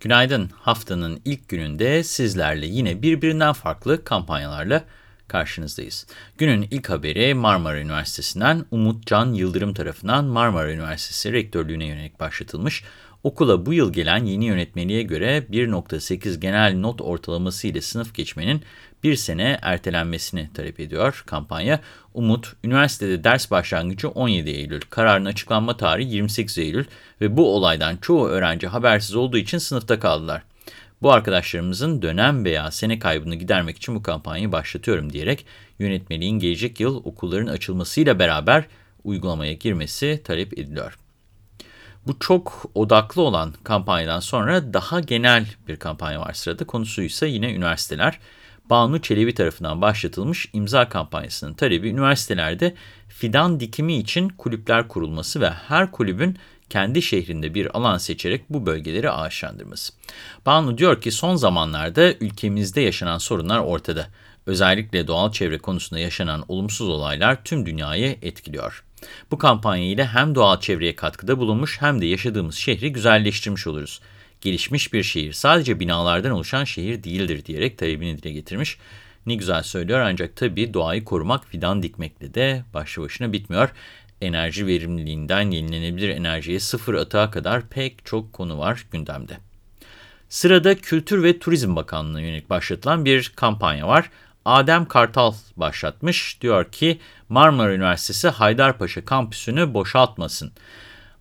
Günaydın. Haftanın ilk gününde sizlerle yine birbirinden farklı kampanyalarla karşınızdayız. Günün ilk haberi Marmara Üniversitesi'nden Umut Can Yıldırım tarafından Marmara Üniversitesi Rektörlüğü'ne yönelik başlatılmış. Okula bu yıl gelen yeni yönetmeliğe göre 1.8 genel not ortalaması ile sınıf geçmenin bir sene ertelenmesini talep ediyor kampanya. Umut, üniversitede ders başlangıcı 17 Eylül, kararın açıklanma tarihi 28 Eylül ve bu olaydan çoğu öğrenci habersiz olduğu için sınıfta kaldılar. Bu arkadaşlarımızın dönem veya sene kaybını gidermek için bu kampanyayı başlatıyorum diyerek yönetmeliğin gelecek yıl okulların açılmasıyla beraber uygulamaya girmesi talep ediliyor. Bu çok odaklı olan kampanyadan sonra daha genel bir kampanya var sırada. Konusu ise yine üniversiteler. Banu Çelebi tarafından başlatılmış imza kampanyasının talebi üniversitelerde fidan dikimi için kulüpler kurulması ve her kulübün kendi şehrinde bir alan seçerek bu bölgeleri ağaçlandırması. Banu diyor ki son zamanlarda ülkemizde yaşanan sorunlar ortada. Özellikle doğal çevre konusunda yaşanan olumsuz olaylar tüm dünyayı etkiliyor. Bu kampanya ile hem doğal çevreye katkıda bulunmuş hem de yaşadığımız şehri güzelleştirmiş oluruz. Gelişmiş bir şehir sadece binalardan oluşan şehir değildir diyerek talebini dile getirmiş. Ne güzel söylüyor ancak tabii doğayı korumak fidan dikmekle de başlı başına bitmiyor. Enerji verimliliğinden yenilenebilir enerjiye sıfır atığa kadar pek çok konu var gündemde. Sırada Kültür ve Turizm Bakanlığı'na yönelik başlatılan bir kampanya var. Adem Kartal başlatmış. Diyor ki Marmara Üniversitesi Haydarpaşa kampüsünü boşaltmasın.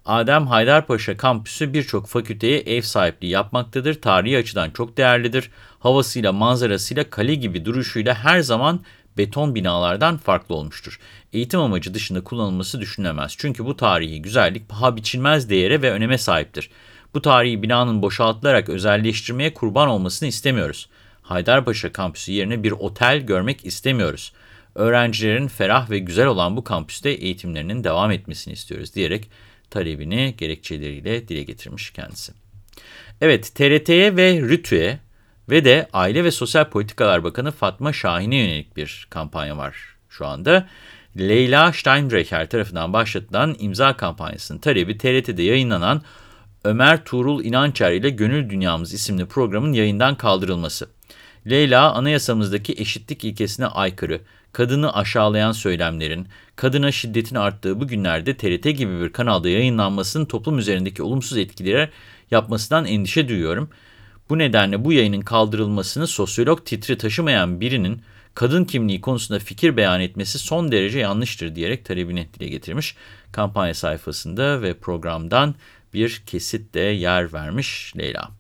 Adem Haydarpaşa kampüsü birçok fakülteye ev sahipliği yapmaktadır. Tarihi açıdan çok değerlidir. Havasıyla, manzarasıyla, kale gibi duruşuyla her zaman beton binalardan farklı olmuştur. Eğitim amacı dışında kullanılması düşünülemez. Çünkü bu tarihi güzellik paha biçilmez değere ve öneme sahiptir. Bu tarihi binanın boşaltılarak özelleştirmeye kurban olmasını istemiyoruz. Haydarpaşa kampüsü yerine bir otel görmek istemiyoruz. Öğrencilerin ferah ve güzel olan bu kampüste eğitimlerinin devam etmesini istiyoruz diyerek talebini gerekçeleriyle dile getirmiş kendisi. Evet, TRT'ye ve RTÜ'ye ve de Aile ve Sosyal Politikalar Bakanı Fatma Şahin'e yönelik bir kampanya var şu anda. Leyla Steinbrecher tarafından başlatılan imza kampanyasının talebi TRT'de yayınlanan Ömer Tuğrul İnançer ile Gönül Dünyamız isimli programın yayından kaldırılması. Leyla, anayasamızdaki eşitlik ilkesine aykırı, kadını aşağılayan söylemlerin, kadına şiddetin arttığı bu günlerde TRT gibi bir kanalda yayınlanmasının toplum üzerindeki olumsuz etkileri yapmasından endişe duyuyorum. Bu nedenle bu yayının kaldırılmasını sosyolog titri taşımayan birinin kadın kimliği konusunda fikir beyan etmesi son derece yanlıştır diyerek talebini dile getirmiş. Kampanya sayfasında ve programdan bir kesit de yer vermiş Leyla.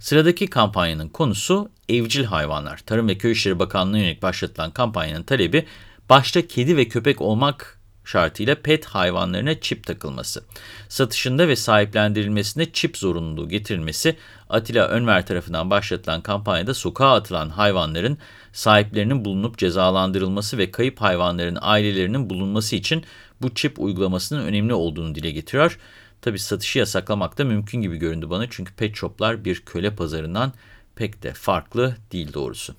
Sıradaki kampanyanın konusu evcil hayvanlar. Tarım ve Köy İşleri Bakanlığı'na yönelik başlatılan kampanyanın talebi başta kedi ve köpek olmak şartıyla pet hayvanlarına çip takılması. Satışında ve sahiplendirilmesinde çip zorunluluğu getirilmesi, Atilla Önver tarafından başlatılan kampanyada sokağa atılan hayvanların sahiplerinin bulunup cezalandırılması ve kayıp hayvanların ailelerinin bulunması için bu çip uygulamasının önemli olduğunu dile getiriyor. Tabi satışı yasaklamak da mümkün gibi göründü bana çünkü pet shoplar bir köle pazarından pek de farklı değil doğrusu.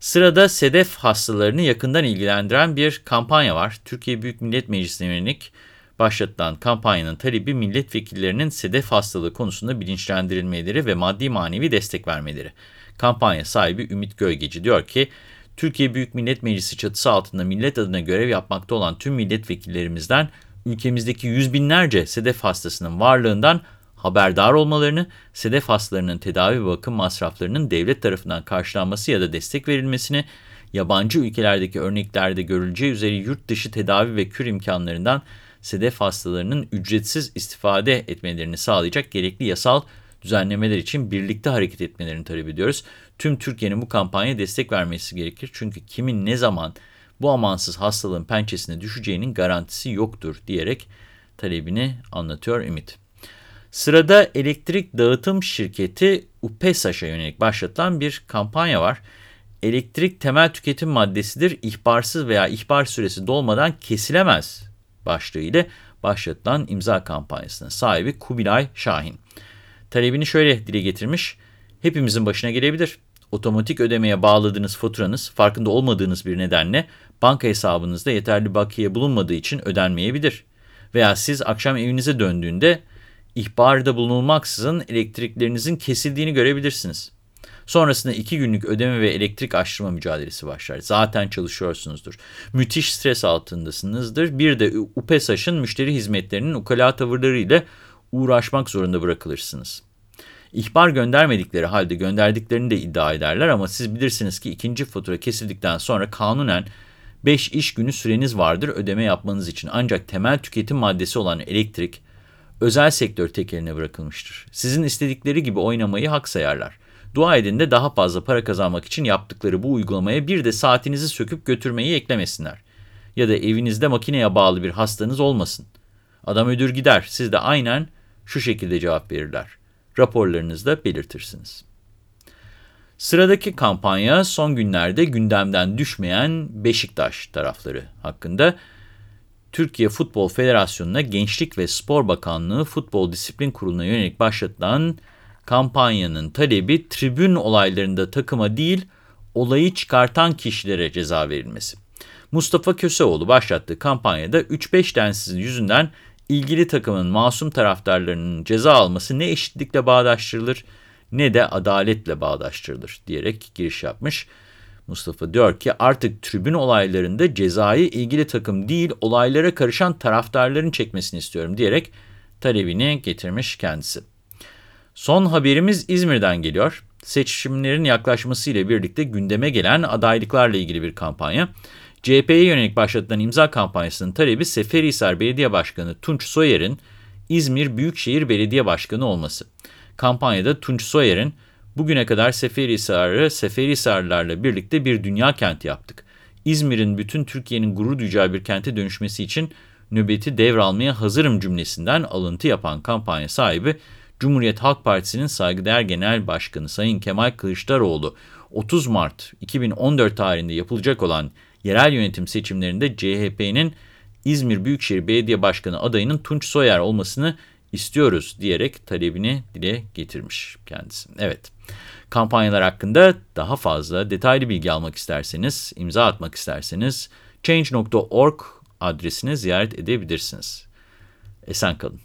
Sırada sedef hastalarını yakından ilgilendiren bir kampanya var. Türkiye Büyük Millet Meclisi'ne yönelik başlatılan kampanyanın talebi milletvekillerinin sedef hastalığı konusunda bilinçlendirilmeleri ve maddi manevi destek vermeleri. Kampanya sahibi Ümit Gölgeci diyor ki, Türkiye Büyük Millet Meclisi çatısı altında millet adına görev yapmakta olan tüm milletvekillerimizden ülkemizdeki yüz binlerce sedef hastasının varlığından haberdar olmalarını, sedef hastalarının tedavi ve bakım masraflarının devlet tarafından karşılanması ya da destek verilmesini, yabancı ülkelerdeki örneklerde görüleceği üzere yurt dışı tedavi ve kür imkanlarından sedef hastalarının ücretsiz istifade etmelerini sağlayacak gerekli yasal düzenlemeler için birlikte hareket etmelerini talep ediyoruz. Tüm Türkiye'nin bu kampanya destek vermesi gerekir. Çünkü kimin ne zaman bu amansız hastalığın pençesine düşeceğinin garantisi yoktur diyerek talebini anlatıyor Ümit. Sırada elektrik dağıtım şirketi UPESAŞ'a yönelik başlatılan bir kampanya var. Elektrik temel tüketim maddesidir, ihbarsız veya ihbar süresi dolmadan kesilemez başlığı ile başlatılan imza kampanyasının sahibi Kubilay Şahin. Talebini şöyle dile getirmiş, hepimizin başına gelebilir. Otomatik ödemeye bağladığınız faturanız farkında olmadığınız bir nedenle banka hesabınızda yeterli bakiye bulunmadığı için ödenmeyebilir. Veya siz akşam evinize döndüğünde ihbarda bulunulmaksızın elektriklerinizin kesildiğini görebilirsiniz. Sonrasında iki günlük ödeme ve elektrik açtırma mücadelesi başlar. Zaten çalışıyorsunuzdur. Müthiş stres altındasınızdır. Bir de UPESAŞ'ın müşteri hizmetlerinin ukala tavırlarıyla uğraşmak zorunda bırakılırsınız. İhbar göndermedikleri halde gönderdiklerini de iddia ederler ama siz bilirsiniz ki ikinci fatura kesildikten sonra kanunen 5 iş günü süreniz vardır ödeme yapmanız için. Ancak temel tüketim maddesi olan elektrik özel sektör tekeline bırakılmıştır. Sizin istedikleri gibi oynamayı hak sayarlar. Dua edin de daha fazla para kazanmak için yaptıkları bu uygulamaya bir de saatinizi söküp götürmeyi eklemesinler. Ya da evinizde makineye bağlı bir hastanız olmasın. Adam ödür gider, siz de aynen şu şekilde cevap verirler. Raporlarınızda belirtirsiniz. Sıradaki kampanya son günlerde gündemden düşmeyen Beşiktaş tarafları hakkında. Türkiye Futbol Federasyonu'na Gençlik ve Spor Bakanlığı Futbol Disiplin Kurulu'na yönelik başlatılan kampanyanın talebi tribün olaylarında takıma değil, olayı çıkartan kişilere ceza verilmesi. Mustafa Köseoğlu başlattığı kampanyada 3-5 densiz yüzünden ilgili takımın masum taraftarlarının ceza alması ne eşitlikle bağdaştırılır ne de adaletle bağdaştırılır diyerek giriş yapmış. Mustafa diyor ki artık tribün olaylarında cezayı ilgili takım değil olaylara karışan taraftarların çekmesini istiyorum diyerek talebini getirmiş kendisi. Son haberimiz İzmir'den geliyor. Seçimlerin yaklaşmasıyla birlikte gündeme gelen adaylıklarla ilgili bir kampanya. CHP'ye yönelik başlatılan imza kampanyasının talebi Seferihisar Belediye Başkanı Tunç Soyer'in İzmir Büyükşehir Belediye Başkanı olması. Kampanyada Tunç Soyer'in bugüne kadar Seferihisar'ı Seferihisarlılarla birlikte bir dünya kenti yaptık. İzmir'in bütün Türkiye'nin gurur duyacağı bir kente dönüşmesi için nöbeti devralmaya hazırım cümlesinden alıntı yapan kampanya sahibi Cumhuriyet Halk Partisi'nin saygıdeğer Genel Başkanı Sayın Kemal Kılıçdaroğlu 30 Mart 2014 tarihinde yapılacak olan yerel yönetim seçimlerinde CHP'nin İzmir Büyükşehir Belediye Başkanı adayının Tunç Soyer olmasını istiyoruz diyerek talebini dile getirmiş kendisi. Evet, kampanyalar hakkında daha fazla detaylı bilgi almak isterseniz, imza atmak isterseniz change.org adresine ziyaret edebilirsiniz. Esen kalın.